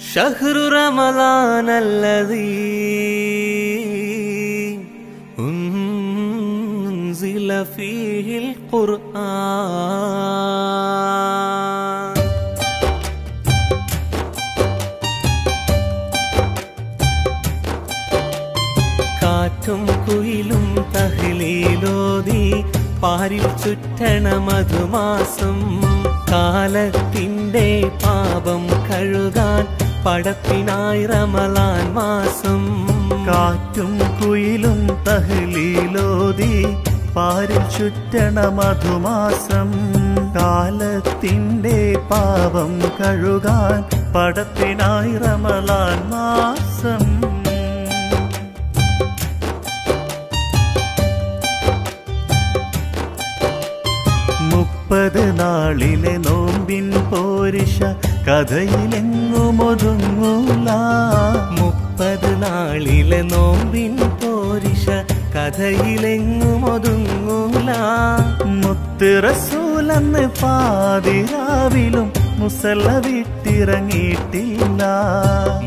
شهر رمضان الذي أنزل فيه القرآن കാറ്റും കുയിലും തഹ്ലീലോതി പാരിൽ ചുറ്റണ മധുമാസം കാലത്തിന്റെ പാപം കഴുകാൻ പടത്തിനായി റമലാൻ മാസം. കാറ്റും കുയിലും തഹലീലോതി പാരിൽ ചുറ്റണ മധുമാസം. കാലത്തിന്റെ പാപം കഴുകാൻ പടത്തിനായി റമലാൻ മാസം. മുപ്പത് നാളിലെ നോമ്പിൻ പോരിഷ കഥയിലെങ്ങുമൊതുങ്ങൂല. മുപ്പത് നാളിലെ നോമ്പിൻ പോരിഷ കഥയിലെങ്ങും ഒതുങ്ങൂല മുത്ത് റസൂലെന്ന് പാതിരാവിലും മുസല്ല വിട്ടിറങ്ങിയിട്ടില്ല.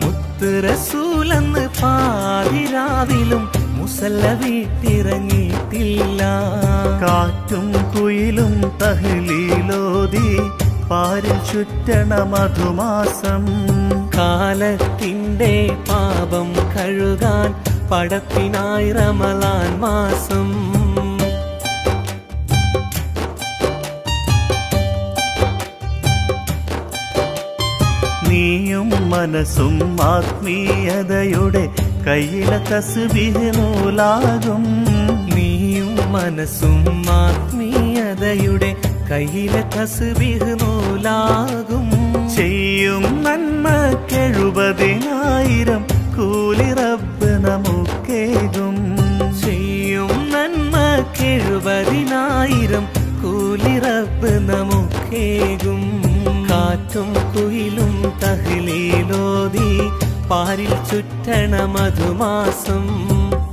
മുത്തിറസൂലെന്ന് പാതിരാവിലും മുസല്ല വീട്ടിറങ്ങിയിട്ടില്ല. കാറ്റും കുയിലും തഹലീലോതി പാരിൽ ചുറ്റണ മധുമാസം. കാലത്തിന്റെ പാപം കഴുകാൻ പടത്തിനായി റമലാൻ മാസം. നീയും മനസ്സും ആത്മീയതയുടെ കയ്യിലെ തസ്ബിഹ് നൂലാകും. നീയും മനസ്സും ആത്മീയതയുടെ കയ്യിലെ തസ്ബിഹ് നൂലാകും. ചെയ്യും നന്മക്കെഴുപതിനായിരം കൂലി റബ്ബ് നമുക്കേകും. ചെയ്യും നന്മക്കെഴുപതിനായിരം കൂലി റബ്ബ് നമുക്കേകും. കാറ്റും കുയിലും തഹ്ലീലോതി പാരിൽ ചുറ്റണ മധുമാസം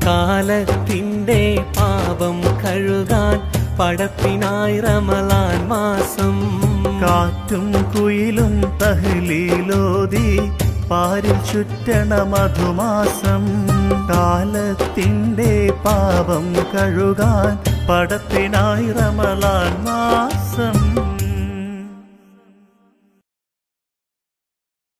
കാലത്തിന്റെ പാപം കഴുകാൻ പടത്തിനായി റമലാൻ മാസം. കാറ്റും കുയിലും തഹ്ലീലോതി പാരിൽ ചുറ്റണ മധുമാസം കാലത്തിന്റെ പാപം കഴുകാൻ പടത്തിനായി റമലാൻ മാസം.